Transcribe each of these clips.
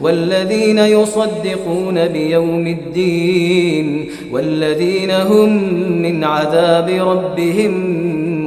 والذين يصدقون بيوم الدين والذين هم من عذاب ربهم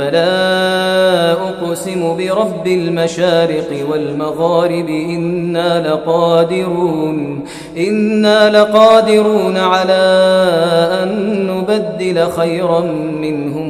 فلا أقسم برب المشارق والمغارب إنا لقادرون إنا لقادرون على أن نبدل خيرا منهم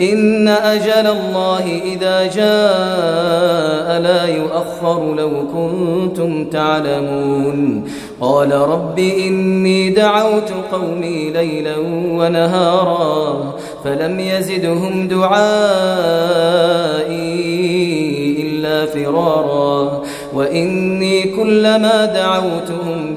إن أجل الله إذا جاء لا يؤخر لو كنتم تعلمون. قال رب إني دعوت قومي ليلا ونهارا فلم يزدهم دعائي إلا فرارا. وإني كلما دعوتهم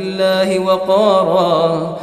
بالله وقارا.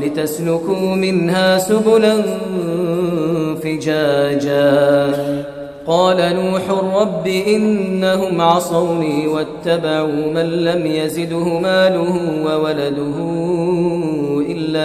لتسلكوا منها سبلا فجاجا. قال نوح رب إنهم عصوني واتبعوا من لم يزده ماله وولده